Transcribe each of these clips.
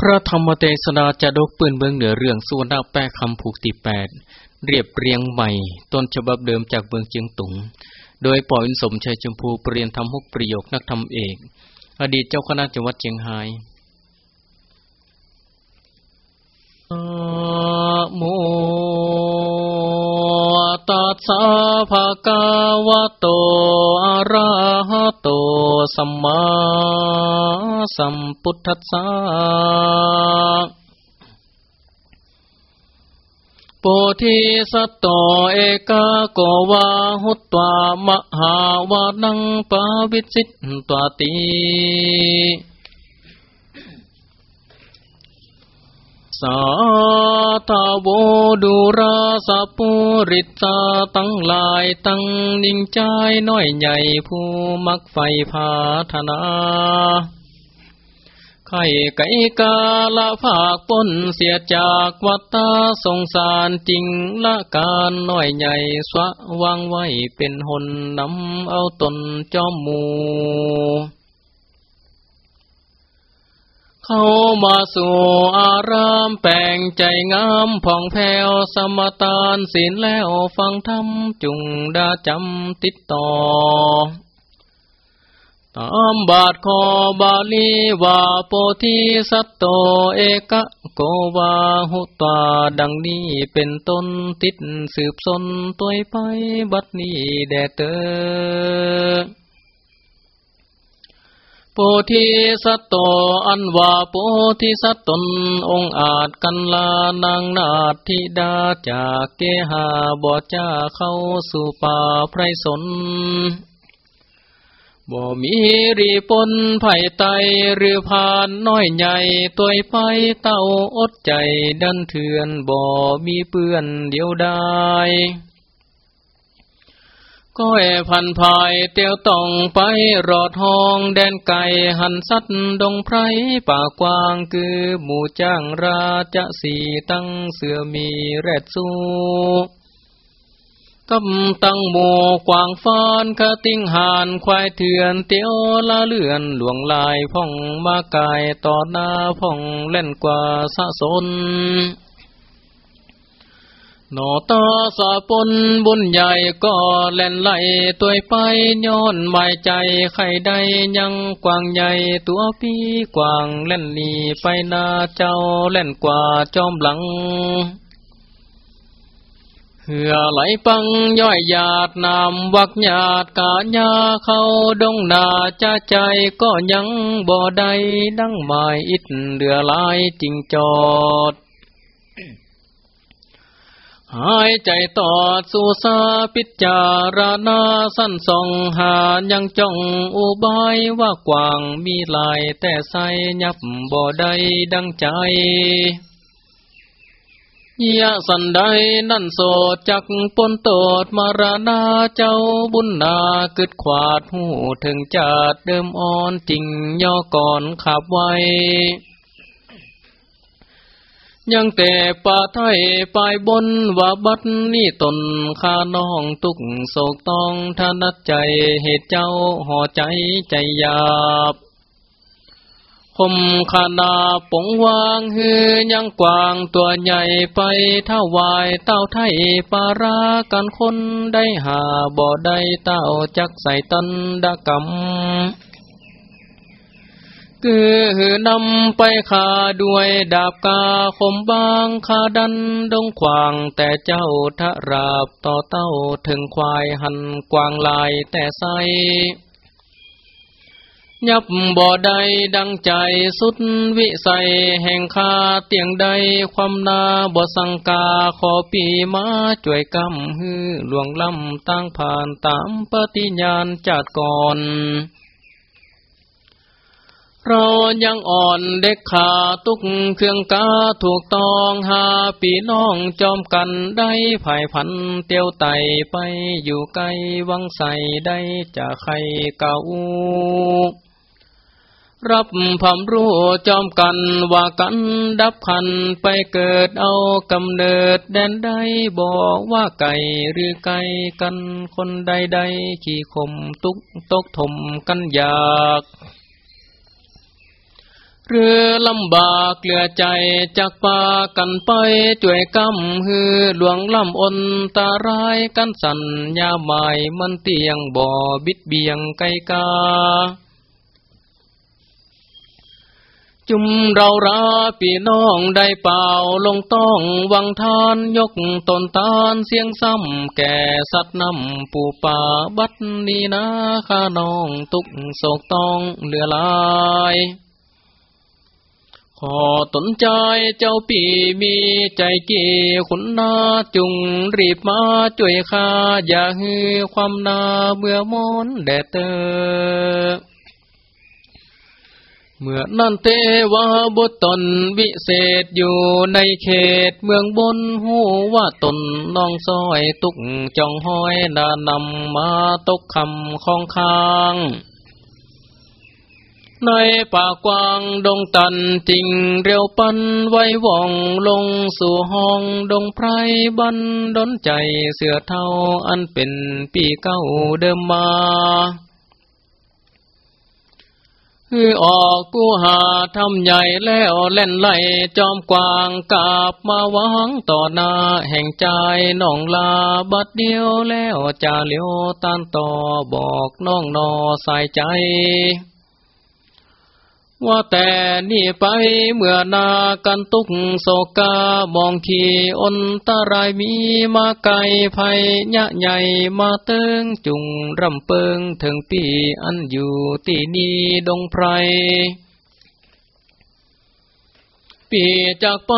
พระธรรมเทศนาจะดกปืนเบืองเหนือเรื่องส่วนนาแปะคำผูกติแปดเรียบเรียงใหม่ ต้นฉบับเดิมจากเบืองเจียงตุง โดยปออินสมชัยชมพูเปลี่ยนทำฮกประโยคนักธรรมเอก อดีตเจ้าคณะจังหวัดเชียงไฮ้โม ตัสสะภะคะวะโตอะระหะโตสัมมาสัมพุทธัสสะโพธิสัตโตเอกโกวาหุตวามหาวานังปาวิสิตตวติ สาธาโวดูราสะปุริตาตั้งลายตั้งนิ่งใจน้อยใหญ่ผู้มักไฟพาธนาไข่ไก่กาละภาคป้นเสียจากวัตตาสงสารจริงละการน้อยใหญ่สวะวางไว้เป็นหนนำเอาตนจอมมู เข้ามาสู่อารามแปลงใจงามผ่องแผ้วสมตานศีลแล้วฟังธรรมจุงดาจำติดต่อ ตามบาทคอบาลีว่าโพธิสัตโตเอกะโกวาหุตาดังนี้เป็นต้นติดสืบสนตัวไปบัดนี้แดเตอ โพธิสัตโตอันว่าโพธิสัตตนองอาจกันลานางนาธิดาจากเกหาบอจ้าเข้าสู่ป่าไพรสนบ่มีรีปนไผ่ไตหรือผ่านน้อยใหญ่ตัวไปเต้าอดใจดันเถื่อนบ่มีเปื้อนเดียวได้ ก้อยพันภายเตียวต้องไปรอดห้องแดนไก่หันสัตดงไพรป่ากว้างคือหมู่จ้างราจะสีตั้งเสือมีแรดสู้กำตั้งหมู่กวางฟานคาติ้งหานควายเถื่อนเตียวละเลื่อนหลวงลายพ่องมากายต่อหน้าพ่องเล่นกว่าสะสน หนอตาสาปนบุญใหญ่ก็แล่นไหลตัวไปย้อนหมายใจใครใดยังกวางใหญ่ตัวพี่กวางเล่นหนีไปนาเจ้าเล่นกว่าจอมหลังเหือไหลปังย่อยหยาดนำวักหยาดกาญาเข้าดงนาจ้าใจก็ยังบ่ได้ดังหมายอิดเดือลายจริงจอด หายใจต่อสู่สาพิจารณาสั้นส่องหายังจ้องอุบายว่ากว้างมีลายแต่ใสยับบ่ได้ดังใจยะสันใดนั่นโสดจักปนโตดมารณาเจ้าบุญนาเกิดขวาดหูถึงจัดเดิมอ่อนจริงย่อก่อนขับไว้ ยังแต่ป่าไทยปลายบนว่าบัดนี้ตนข้าน้องตุกโศกต้องทนัดใจเหตุเจ้าห่อใจใจหยาบคมขานาปงวางฮือยังกวางตัวใหญ่ไปเท่าวายเต้าไทยปารากันคนได้หาบ่ได้เต้าจักใส่ตันดกรรม คือนำไปขาด้วยดาบกาคมบางขาดันดงขวางแต่เจ้าทะราบต่อเต้าถึงควายหันกวางลายแต่ใสยับบ่อใดดังใจสุดวิสัยแห่งคาเตียงใดความนาบ่สังกาขอปีมาจ่วยกำฮือหลวงลำตั้งผ่านตามปฏิญาณจัดก่อน เรายังอ่อนเด็กขาตุกเครื่องกาถูกต้องหาปีน้องจอมกันได้ภายพันเตียวไตไปอยู่ไกลวังใสได้จะใครเก่ารับพำรู้จอมกันว่ากันดับขันไปเกิดเอากำเนิดแดนใดบอกว่าไก่หรือไก่กันคนใดใดขี่ข่มตุกตกถมกันอยาก เรือลำบากเหลือใจจากปากันไปจ่วยกำฮือหลวงลำอนตารายกันสันยาหมายมันเตียงบ่อบิดเบียงไกกาจุมเราราพี่น้องได้เป่าลงต้องวังทานยกตนตานเสียงซ้ำแก่สัตว์นำปูป่าบัดนี้นะข้าน้องตุกโศกต้องเหลือลาย ขอตนใจเจ้าปีมีใจเกี่ขุนนาจุงรีบมาช่วยข้าอย่าฮือความนาเมื่อมอนแดดเตอเมื่อนั่นเทวาบุตรวิเศษอยู่ในเขตเมืองบนหูว่าตนน้องซอยตุกจองห้อยนานำมาตกคำของค้าง ในป่ากว้างดงตันจริงเรียวปันไว้ว่องลงสู่ห้องดงไพรบันดนใจเสือเท่าอันเป็นปีเก้าเดิมมาคือออกกูหาทำใหญ่แล้วเล่นไหลจอมกวางกาบมาวางต่อหน้าแห่งใจน้องลาบัดเดียวแล้วจะเลี้ยวตันต่อบอกน้องนอใส่ใจ ว่าแต่นี่ไปเมื่อนากันตุกโศกามองขีอนตรายมีมาไกลภัยยะใหญ่มาเติงจุงรำเปิงถึงปีอันอยู่ที่นี่ดงไพรปีจากไป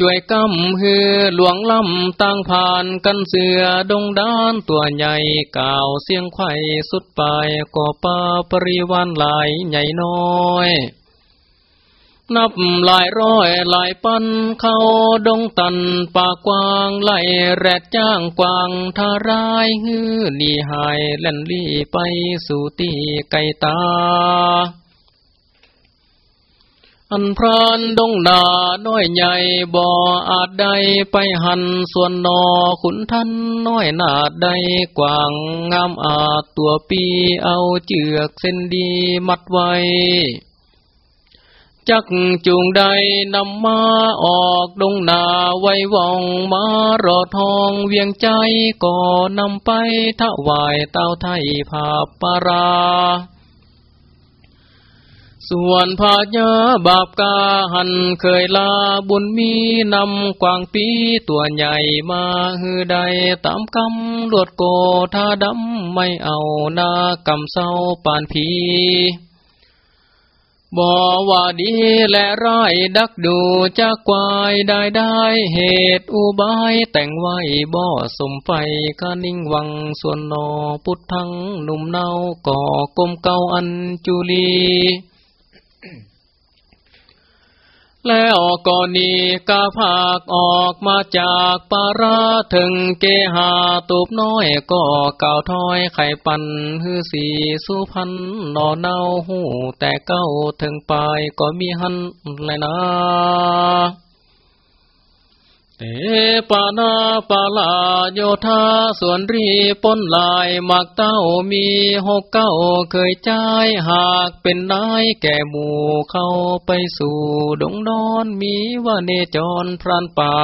จ่วยกำฮือหลวงลำตั้งผ่านกันเสือดงด้านตัวใหญ่ก่าวเสียงไข่สุดปลายก่อป้าปริวันหลายใหญ่น้อย นับหลายร้อยหลายปันเข้าดงตันป่ากว้างไล่แรดจ้างกวางทารายฮือนีหายเล่นลี่ไปสู่ตีไกตา อันพรานดงนาน้อยใหญ่บ่ออาจใดไปหันส่วนนอขุนท่านน้อยนาดใดกว่างงามอาจตัวปีเอาเจือกเส้นดีมัดไว้ จักจูงใดนำมาออกดงนาไว้ว่องมารอทองเวียงใจก็นำไปถวายเต้าไทยภาพปาราส่วนพาญาบาปกาหันเคยลาบุญมีนำกวางปีตัวใหญ่มาฮือใดตามคำลวดโกทาดำไม่เอานากำเศร้าปานผี บ่ว่าดีและร้ายดักดูจากควายได้ได้เหตุอุบายแต่งไว้บ่สมไฟกานิ่งวังส่วนนอพุทธังหนุ่มเนาก่อกลมเก่าอันจุลี แล้วก่อนนี้กาภาคออกมาจากปาราถึงเกหาตูบน้อยก็เก่าถอยไข่ปันฮือสีสุพันนอเน่าหูแต่เก้าถึงปลายก็มีหันเลยนะ เตปานาปาลาโยธาส่วนรีปนลายมักเต้ามีหกเก้าเคยใจหากเป็นนายแก่หมู่เข้าไปสู่ดงนอนมีว่าเนจรพรานป่า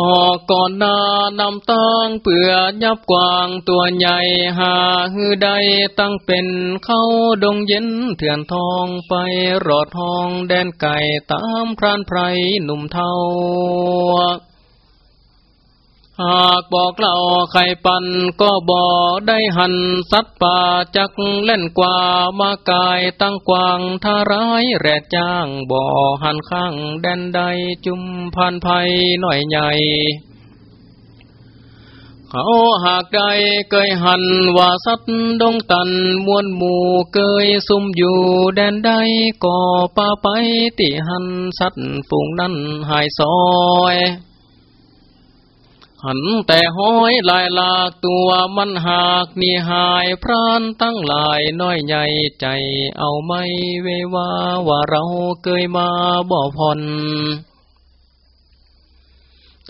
ออกก่อนนานำตั้งเปื่อยับกวางตัวใหญ่หาฮือใดตั้งเป็นเข้าดงเย็นเถื่อนทองไปรอดทองแดนไก่ตามพรานไพรหนุ่มเทา หากบอกเล่าไข่ปันก็บอกได้หันสัตว์ป่าจักเล่นกว่ามากายตั้งกวางทาร้ายแรดจ้างบ่อหันข้างแดนใดจุมพันภัยหน่อยใหญ่ เขาหากใดเคยหันว่าสัตว์ดงตันมวนหมู่เคยซุ่มอยู่แดนใดก็ป่าไปติหันสัตว์ฝูงนั้นหายซอย หันแต่ห้อยลายลากตัวมันหากนี่หายพรานตั้งหลายน้อยใหญ่ใจเอาไม่เววาว่าเราเคยมาบ่ผ่อน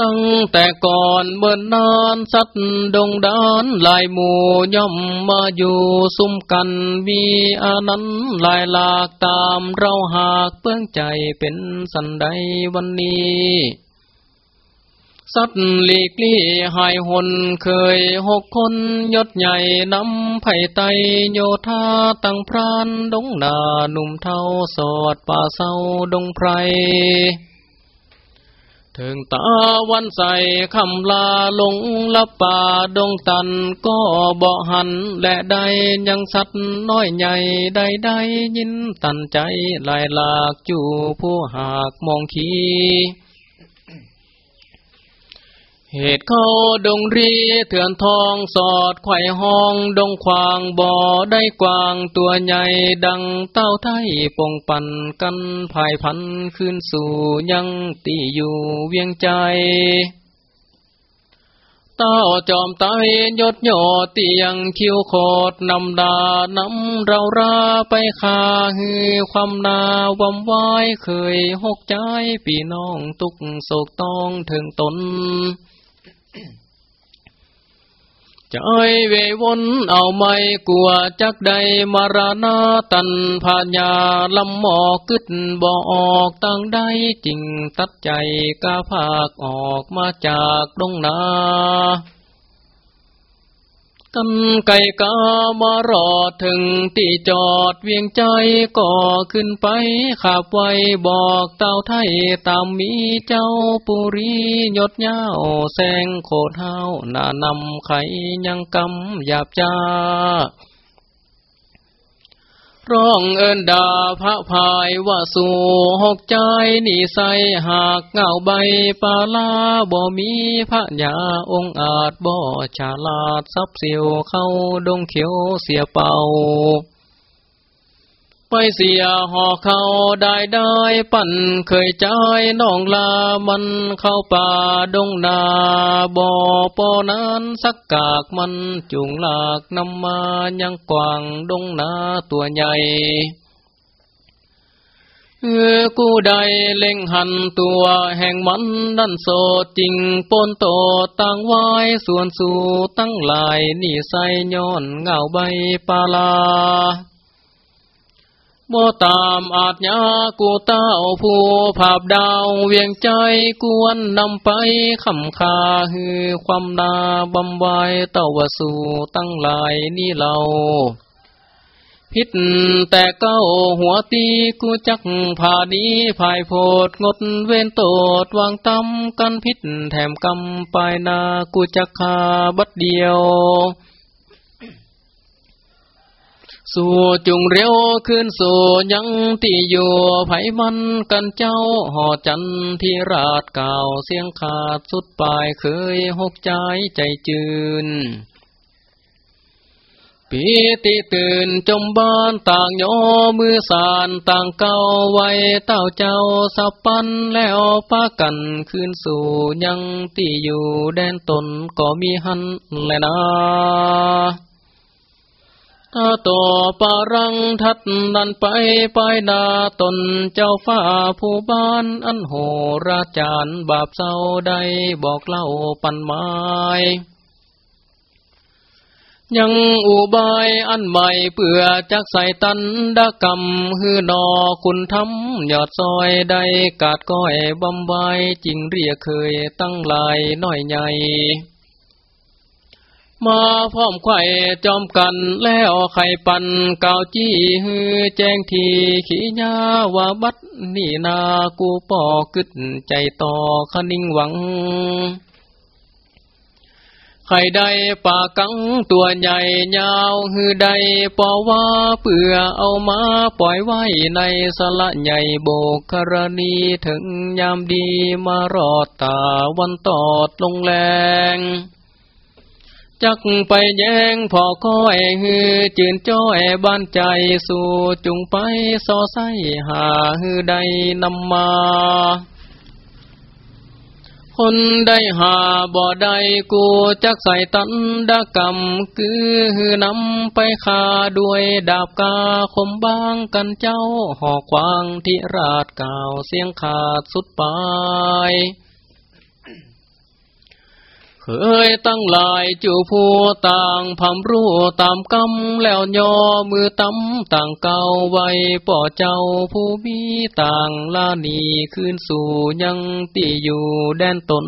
ตั้งแต่ก่อนเมื่อนนานสัตว์ดงดานลายหมู่ย่อมมาอยู่ซุ่มกันมีอานั้นลายหลากตามเราหากเปื้องใจเป็นสันใดวันนี้ สัตว์หลีกลี่หายหนเคยหกคนยศใหญ่นำไผ่ไตโยธาตั้งพรานดงนาหนุ่มเท่าสอดป่าเศร้าดงไพรถึงตาวันใสคำลาลงลับป่าดงตันก็บ่หันและใดยังสัตว์น้อยใหญ่ใดใดยินตันใจลายหลากจู่ผู้หากมองขี เหตุเขาดงรีเถื่อนทองสอดไข่ห้องดงควางบ่อได้กวางตัวใหญ่ดังเต้าไทยปงปั่นกันภายพันขึ้นสู่ยังตีอยู่เวียงใจเต้าจอมตายยศยอดเตียงคิวโคดนำดานำเราราไปคาฮือความนาวำวายเคยหกใจปีน้องตุกโศกต้องถึงตน จะเอ้ยเววนเอาไม่กลัวจักใดมารานาตันพาญาลำหมอกกึดบ่ออกตั้งไดจริงตัดใจกาภาคออกมาจากดงนา กันไก่กามารอถึงตีจอดเวียงใจก่อขึ้นไปขับไว้บอกเต่าไทยตามมีเจ้าปุรีหยดเย้าแสงโคดเฮาหน้านำไขยังกำหยาบจ้า ร้องเอินดาพระพายว่าสู่หกใจนี่ใสหากเงาใบปาลาบ่มีพระญาองค์อาจบ่ฉลาดซับเสียวเข้าดงเขียวเสียเป่า ไปเสียหอเขาได้ได้ปั่นเคยใจน้องลามันเข้าป่าดงนาบ่อปอนั้นสักกากมันจุงหลากนำมายังกว่างดงนาตัวใหญ่เออกูได้เล่งหันตัวแห่งมันดันโสดจริงปนโตตั้งไว้ส่วนสู่ตั้งหลายนี่ใส่ย้อนเงาใบปาลา บ่ตามอาจยากูเต้าผู้ภาพดาวเวียงใจกวนนำไปคำคาฮือความนาบำไวเต้าวสู่ตั้งหลายนี่เราพิษแต่เก้าหัวตีกูจักผาดีภายโพดงดเว้นโตดวางตำกันพิษแถมกำปลายนากูจักคาบัดเดียว สู่จุงเร็วขึ้นสู่ยังที่อยู่ไผมันกันเจ้าหอจันที่ราดเก่าเสียงขาดสุดปลายเคยหกใจใจจืนปีติตื่นจมบ้านต่างโยมือสานต่างเก่าไว้เต้าเจ้าสับปันแล้วปากันขึ้นสู่ยังที่อยู่แดนตนก็มีหันแลยนะ ถ้าต่อปารังทัดนันไปไปดาตนเจ้าฟ้าผู้บ้านอันโหราจาร์บาปเศร้าใดบอกเล่าปันไม้ยังอุบายอันใหม่เปื่อจักใส่ตันดกรรมฮือนอคุณทำยอดซอยใดกาดก้อยบำบายจริงเรียกเคยตั้งลายน้อยใหญ่ มาพร้อมไข่จอมกันแล้วไข่ปันเกาจี้ฮือแจ้งทีขี้ยาว่าบัดนี่นากูปอกึดใจต่อคนิ่งหวังไข่ใดป่ากังตัวใหญ่ยาวฮือใดปอว่าเปื่อเอามาปล่อยไว้ในสละใหญ่โบกกรณีถึงยามดีมารอดตาวันตอดลงแรง จักไปแย่งพอคอยฮือจืนจ้อยบ้านใจสู่จุงไปซอไซหาฮือใดนำมา คนได้หาบ่ได้กูจักใส่ตันดกรรมคือฮือนำไปคาด้วยดาบกาคมบางกันเจ้าหอกวางที่ราดก่าวเสียงขาดสุดปลาย เคยตั้งหลายจูผู้ต่างพำรู้ตามกำแล้วย่อมือตำต่างเก่าไว้ป่อเจ้าผู้มีต่างลานีคืนสู่ยังตีอยู่แดนตน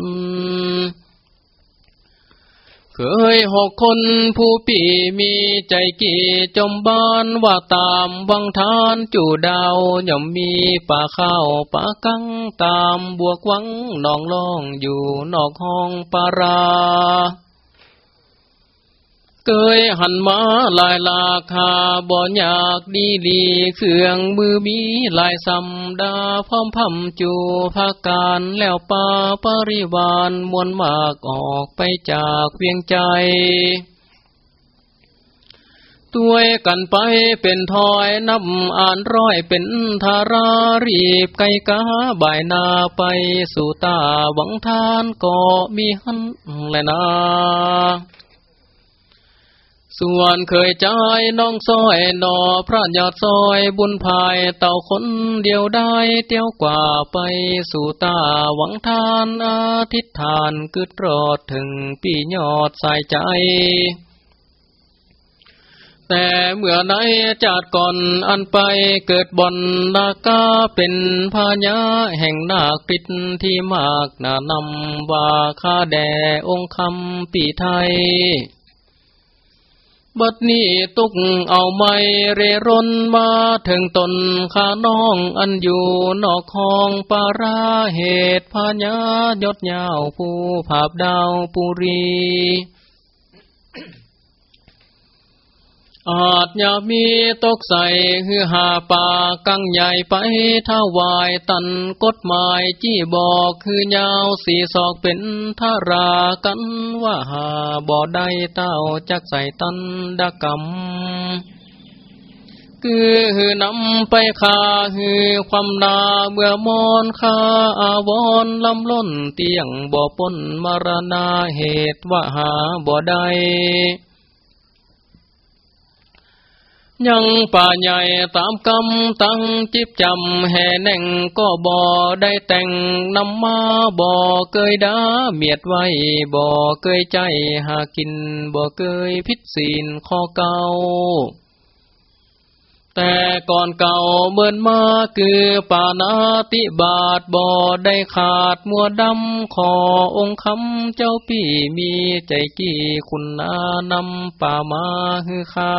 เคยหกคนผู้ปีมีใจกี่จมบ้านว่าตามวังทานจู่ดาวย่อมมีป่าข้าวป่ากังตามบวกวังนองล่องอยู่นอกห้องปารา เกยหันมาลายลาคาบ่อยากดีดีเครื่องมือมีลายสำดาพร้อมพำจูภาการแล้วปาปริวานมวลมากออกไปจากเวียงใจตัวยกันไปเป็นทอยนับอ่านร้อยเป็นทารารีบไกกาบ่ายนาไปสู่ตาหวังทานก็มีหันแลนา ส่วนเคยใจน้องซอยนอพระยอดซอยบุญภายเต่าคนเดียวได้เตี้ยวกว่าไปสู่ตาหวังทานอาทิตฐานกึดรอดถึงปียอดสายใจ แต่เมื่อไหนจัดก่อนอันไปเกิดบอนนากาเป็นพญาแห่งนาคิดที่มากนานำว่าข้าแด่องค์คำปีไทย บัดนี้ตุกเอาไม่เรร่นมาถึงตนข้าน้องอันอยู่นอกคองปาราเหตุพญายดยาวผู้ภาพดาวปุรี อาจยามีตกใส่คือหาป่ากังใหญ่ไปท้าวายตันกฎหมายจี้บอกคือยาวสีศอกเป็นทารากันว่าหาบ่ได้เต้าจักใส่ตันดกรรมคือนำไปคาคือความนาเมื่อมอนคาอาวรลำล้นเตียงบ่ปนมรณาเหตุว่าหาบ่ได้ ยังป่าใหญ่ตามกำตั้งจิบจำแห่แน่งก็บ่ได้แต่งนำมาบ่เกยดาเมียดไว้บ่เกยใจหากินบ่เกยพิษศีลข้อเก่าแต่ก่อนเก่าเมื่อนมาคือป่านาติบาทบ่ได้ขาดมัวดำขอองค์คำเจ้าพี่มีใจกี่คุณนานำป่ามาฮือคา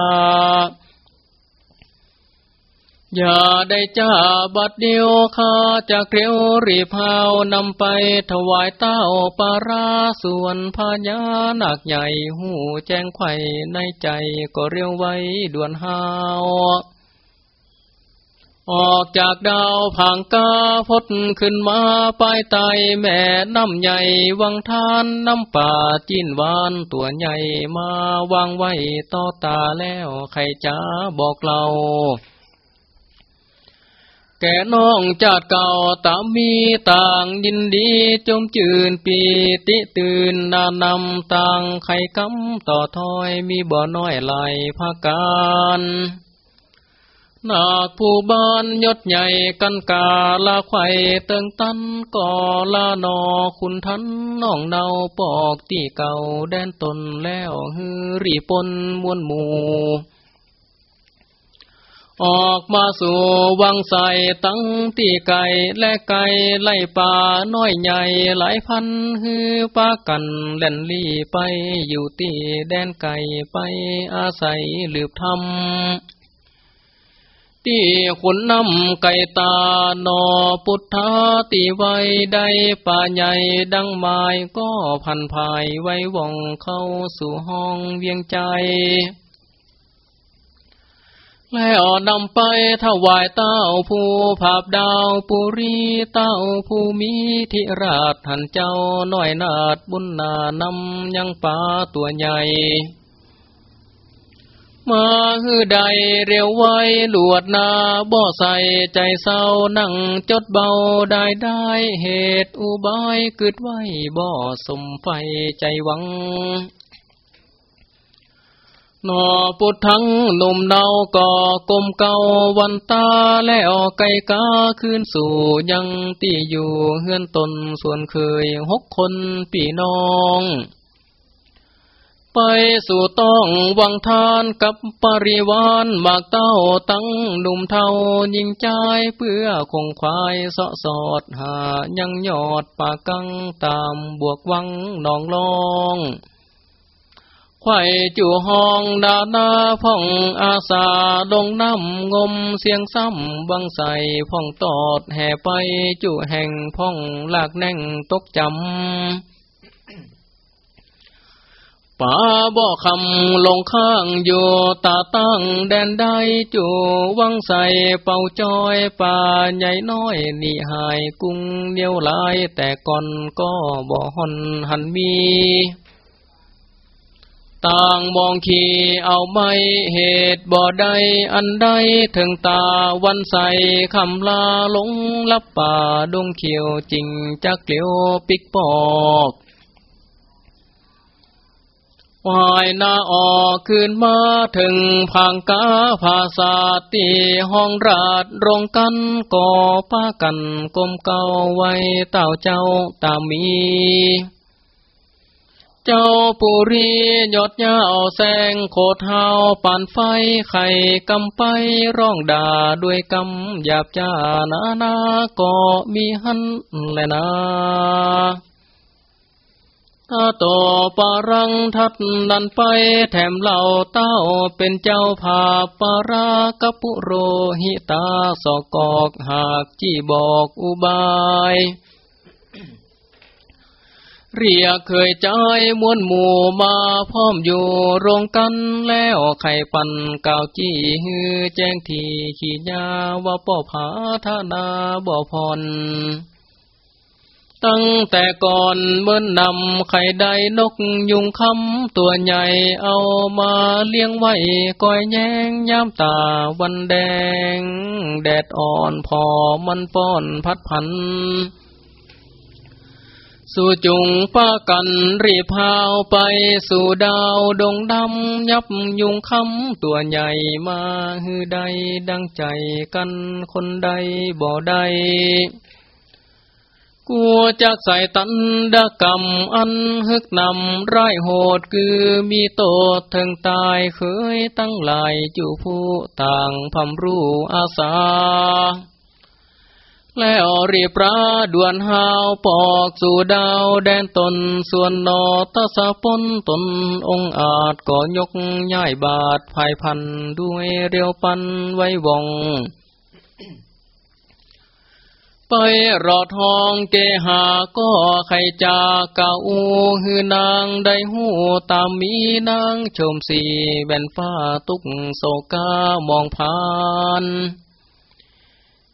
อย่าได้จ้าบัดเดียวข้าจะเกลียวรีพาวนำไปถวายเต้าปาราส่วนพญานักใหญ่หูแจ้งไข่ในใจก็เรียวไว้ด่วนหาวออกจากดาวผางกาพดขึ้นมาปลายไตแม่น้ำใหญ่ วังทานน้ำป่าจินวานตัวใหญ่มาวางไว้ต่อตาแล้วใครจะบอกเรา แก่น้องจาดเก่าตามมีต่างยินดีจมจืนปีติตื่นนานำต่างไข่กำต่อถอยมีบ่อน้อยไหลภาการนาคผู้บ้านยศใหญ่กันกาลาไข่เติงตันก่อลานอคุณทันน้องเนาปอกตีเก่าแดนตนแล้วฮือรีปนมวนหมู่ ออกมาสู่วังใสตั้งตีไก่และไก่ไล่ป่าน้อยใหญ่หลายพันฮือปากันเล่นลี่ไปอยู่ตีแดนไก่ไปอาศัยหลืบทำตีขุนนำไก่ตานอพุทธาตีไว้ได้ป่าใหญ่ดังไม้ก็พันภายไว้ว่องเข้าสู่ห้องเวียงใจ แล้วนำไปถวายเต้าผู้ภาพดาวปุรีเต้าผู้มีธิราชท่านเจ้าน้อยนาดบุญนานำยังป่าตัวใหญ่ มาฮือใดเร็วไว้หลวดนาบ่อใส่ใจเศร้านั่งจดเบาได้ได้เหตุอุบายกึดไว้บ่อสมไฟใจหวัง นอปุถังหนุ่มเนาก่อกลมเก่าวันตาแล้วไก่กาขึ้นสู่ยังตีอยู่เฮือนตนส่วนเคยหกคนปีน้อง ไปสู่ต้องวังทานกับปริวานมากเต้าตั้งหนุ่มเทายิงใจเพื่อคงควายสะสอดหายังยอดปากกังตามบวกวังนองลอง ไข่จู่ห้องดาดาพ่องอาสาดงน้ำงมเสียงซ้ำบังใสพ่องตอดแห่ไปจู่แห่งพ่องลากแน่งตกจำป่าบ่อคำลงข้างอยู่ตาตั้งแดนได้จู่วังใสเป่าจอยป่าใหญ่น้อยนี่หายกุ้งเดียวลายแต่ก่อนก็บ่หอนหันมี ต่างมองขีเอาไม่เหตุบ่ใดอันใดถึงตาวันใสคำลาลงลับป่าดงเขียวจริงจักเกลียวปิกปอกวายนาออกคืนมาถึงพังกาภาษาตีห้องราดรงกันก่อป้ากันกลมเก่าไว้เต่าเจ้าตามี จ้าปุรียอดยาวแสงโคดเฮาปานไฟไข่กำไปร้องด่าด้วยกำหยาบจ้านานาก็มีหันแลนาถ้าต่อปารังทัดดันไปแถมเหล่าเต้าเป็นเจ้าภาปารากปุโรหิตาสอกอกหากจี้บอกอุบาย เรียกเคยใจมวนหมู่มาพร้อมอยู่โรงกันแล้วไข่ปันกาวจี้ฮือแจ้งทีขี้ยาว่าป่อผาธนาบ่พร ตั้งแต่ก่อนเมื่อนนำไข่ใดนกยุงคำตัวใหญ่เอามาเลี้ยงไว้ก้อยแยงย้ำตาวันแดง แดดอ่อนพอมันป้อนพัดพัน สู่จุงป้ากันรีพาวไปสู่ดาวดงดำ ยับยุงคำตัวใหญ่มาฮือใดดังใจกันคนใดบ่ใดกูจะใส่ตันดกรรมอันฮึกนำร้ายโหดคือมีโตถึงตายเคยตั้งหลายจูผู้ต่างพำรู้อาสา แล้วรีบราด่วนหาวปอกสู่ดาวแดนตน ส่วนนอตสะปนตนองอาจก่อยกย่ายบาทภายพันด้วยเรียวปันไว้วงไปรอทองเกหาก็ไขจากาอูฮือนางได้หูตามมีนางชมสีแบนฟ้าตุกโศกามองผ่าน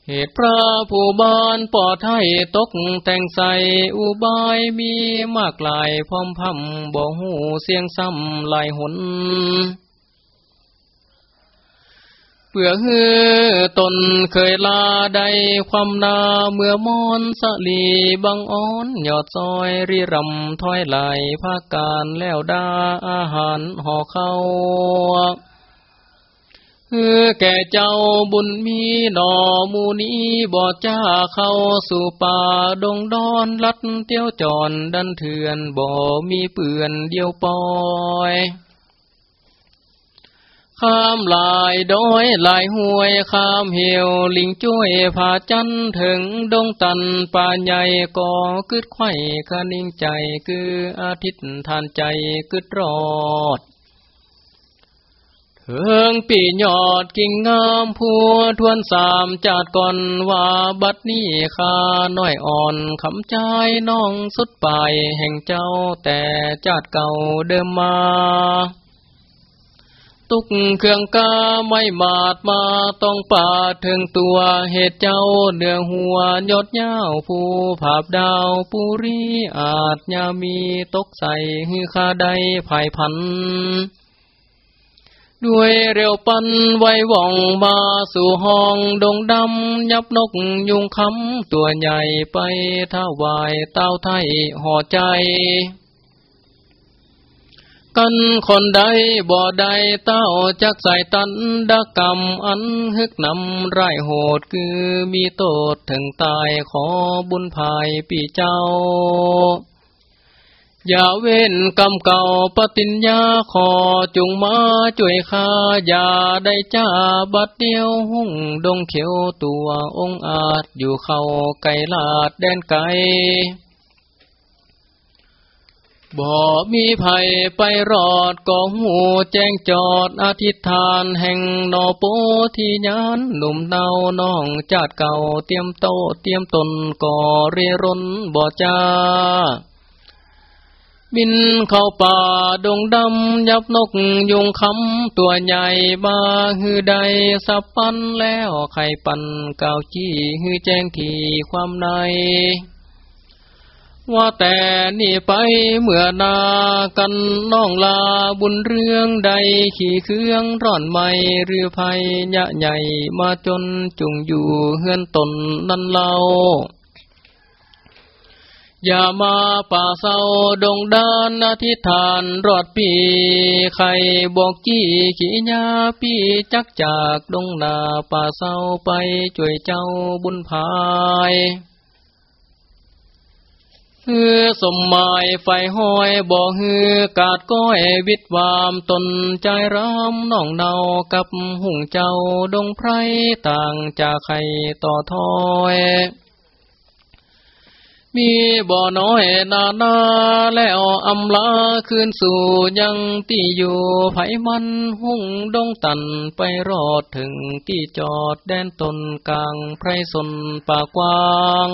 เหตุพระผู้บานปอดไทยตกแต่งใสอุบายมีมากลายพร้อมพำบ่หูเสียงซ้ำลายหนเพื่อฮือตนเคยลาใดความนาเมื่อมอนสลีบังอ้อนยอดซอยรีรำถอยไหลภาคการแล้วดาอาหารห่อเข้า เฮือแก่เจ้าบุญมีหนอมูนีบอดจ้าเข้าสู่ป่าดงดอนลัดเตี้ยวจอนดันเถื่อนบ่มีเปื่อนเดียวปอยข้ามลายดอยลายห้วยข้ามเหวลิงจ้วยผาจันถึงดงตันป่าใหญ่ก่อกึดไข่คนิ่งใจคืออาทิตย์ทานใจกึดรอด เถิงปียอดกิ่งงามพัวทวนสามจาดก่อนว่าบัดนี้ข้าน้อยอ่อนคำใจน้องสุดปลายแห่งเจ้าแต่จาดเก่าเดิมมา ตุกเครื่องกาไม่มาดมาต้องปาดถึงตัวเหตุเจ้าเนื้อหัวยอดยาวผู้ภาพดาวปุรีอาจยามีตกใส่ฮือคาใดภายพัน ด้วยเร็วปันไว้ว่องมาสู่ห้องดงดำ ยับนกยุงคำตัวใหญ่ไปท้าวายเต้าไทยห่อใจ กันคนใดบ่ใดเต้าจักใส่ตันดักรรมอันฮึกนำไรโหดคือมีโตดถึงตายขอบุญภายปีเจ้า อย่าเว้นกรรมเก่าปฏิญญาขอจุงมาจ่วยข้าอย่าได้จ้าบัดเดียวหุ่งดงเขียวตัวองอาจอยู่เข้าไก่ลาดแดนไกลบ่มีภัยไปรอดก็หูแจ้งจอดอธิษฐานแห่งนอโปที่ยานหนุ่มเนาน้องจาดเก่าเตรียมโตเตรียมตนก่อเรรนบ่จ้า บินเข้าป่าดงดำ ยับนกยุงคำตัวใหญ่มาฮือใดสับปันแล้วไข่ปันกาวจี้ฮือแจ้งทีความใน ว่าแต่นี่ไปเมื่อนากันน้องลาบุญเรื่องใดขี่เครื่องร่อนไม่หรือภัยยะใหญ่มาจนจุงอยู่เฮือนตนนั่นเล่า อย่ามาป่าเศร้าดงดานอธิษฐานรอดปีใครบอกจี้ขี้ยาปีจักจากดงนาป่าเศร้าไปช่วยเจ้าบุญพายฮือสมหมายไฟห้อยบ่ฮือกาดก้อยวิดวามตนใจร้ามน้องเนากับหุ่งเจ้าดงไพรต่างจากใครต่อทอย มีบ่อน้อยนานาแล้วอำลาคืนสู่ยังที่อยู่ไผมันหุ่งดงตันไปรอดถึงที่จอดแดนตนกลางไพรสนป่ากว้าง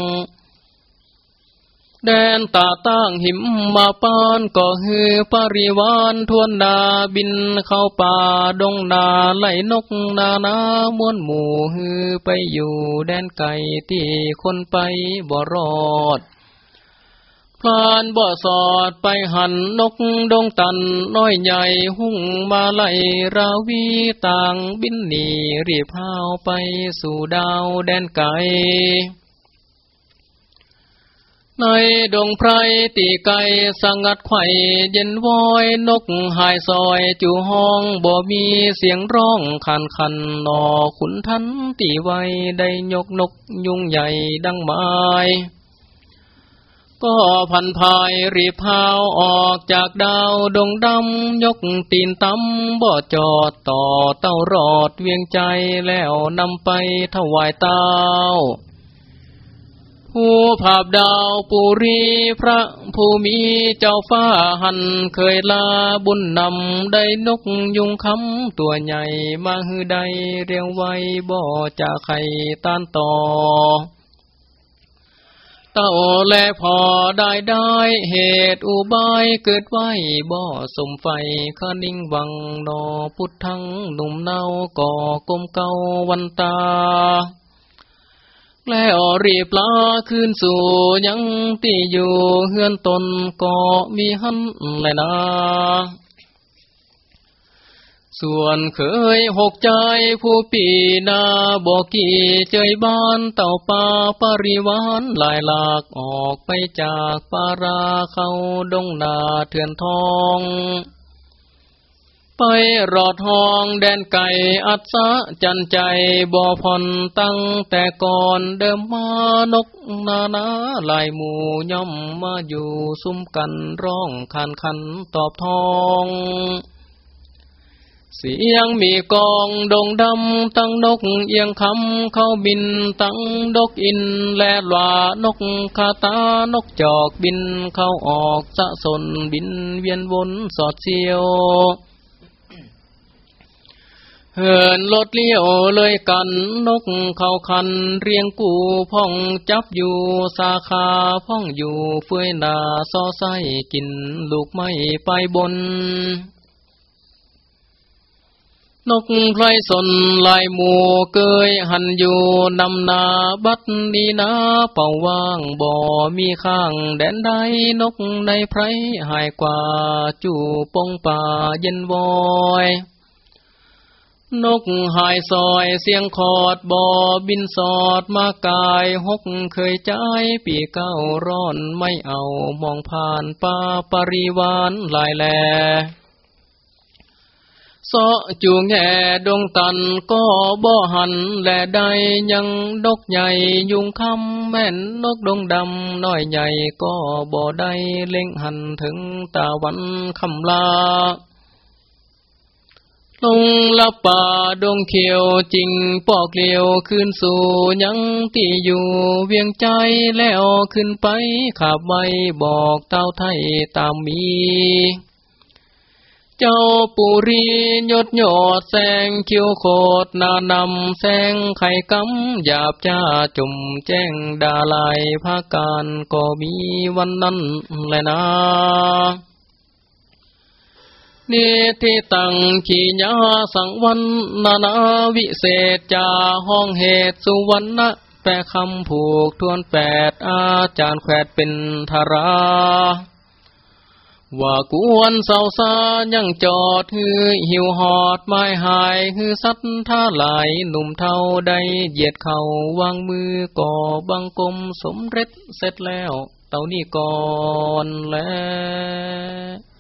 แดนตาตั้งหิมมาปานก็ฮือปริวานทวนนาบินเข้าป่าดงนาไหลนกนานามวนหมู่ฮือไปอยู่แดนไก่ที่คนไปบ่รอดพลานบ่สอดไปหันนกดงตันน้อยใหญ่หุ่งมาไลราวีต่างบินหนีรีบพาวไปสู่ดาวแดนไก่ ในดงไพรตีไก่สังัดไข่เย็นวอยนกหายซอยจู่ห้องบ่มีเสียงร้องคันคันนอขุนทันตีไวได้ยกนกยุงใหญ่ดังไม้ก็พันภายรีพาวออกจากดาวดงดำ ยกตีนตำบ่จอดต่อเต้ารอดเวียงใจแล้วนำไปถวายเต้า ผู้ภาพดาวปุรีพระผู้มีเจ้าฟ้าหันเคยลาบุญนำได้นกยุงคำตัวใหญ่มาฮือใดเรียงไว้บ่จะใครต้านต่อเต้าแลพอได้ได้เหตุอุบายเกิดไว้บ่สมไฟขนิ่งวังนอพุทธังหนุ่มเนาก่อกลมเกาวันตา แล้วรีบลาขึ้นสู่ยังตีอยู่เฮือนตนก็มีหันเลยนะส่วนเคยหกใจผู้ปีนาบอกกี่เจยบ้านเต่าป่าปริวานลายหลากออกไปจากปาราเข้าดงนาเถื่อนทอง ไปรอดห้องแดนไก่อัศจันใจบ่อผ่อนตั้งแต่ก่อนเดิมมานกนานาลายหมูย่อมมาอยู่ซุ้มกันร้องคันคันตอบทองเสียงมีกองดงดำตั้งนกเอียงคำเข้าบินตั้งดกอินแลลานกคาตานกจอกบินเข้าออกสะสนบินเวียนวนสอดเสียว เหินรถเลี้ยวเลยกันนกเขาคันเรียงกูพ่องจับอยู่สาขาพ่องอยู่เฟื่อยนาซอไส้กินลูกไม่ไปบน นกไพรสนลายหมูเกยหันอยู่นำนาบัดนีนาเป่าว่างบ่มีข้างแดนใดนกในไพรหายกว่าจู่ปงป่าเย็นวอย นกหายซอยเสียงขอดบอบินสอดมากายหกเคยใจปีเก้าร้อนไม่เอามองผ่านป่าปริวานลายแลซาะจูงแง่ดงตันก็บ่หันแลใดยังดกใหญ่ยุงคำแม่นนกดงดำน้อยใหญ่ก็บ่ได้เล็งหันถึงตาวันคำลา ลงละป่าดงเขียวจริงปอกเลียวขึ้นสู่ยังตีอยู่เวียงใจแล้วขึ้นไปขับไว้บอกเต้าไทยตามมี เจ้าปุรียดยอดแสงเขียวโคดนานำแสงไข่กำหยาบจ้าจุ่มแจ้งดาลายภาการก็มีวันนั้นแลยนะ นติตังขีญาสังวันนานาวิเศษจาห้องเหตุสุวรรณะแปลคำผูกทวนแปดอาจารย์แควดเป็นธาราว่ากวนเศร้าซายังจอดฮือหิวหอดไม้หายฮือสัตท่าหลายหนุ่มเท่าใดเหยียดเข่าวางมือก่อบังกลมสมเร็จเสร็จแล้ว เต่านี่ก่อนแล้ว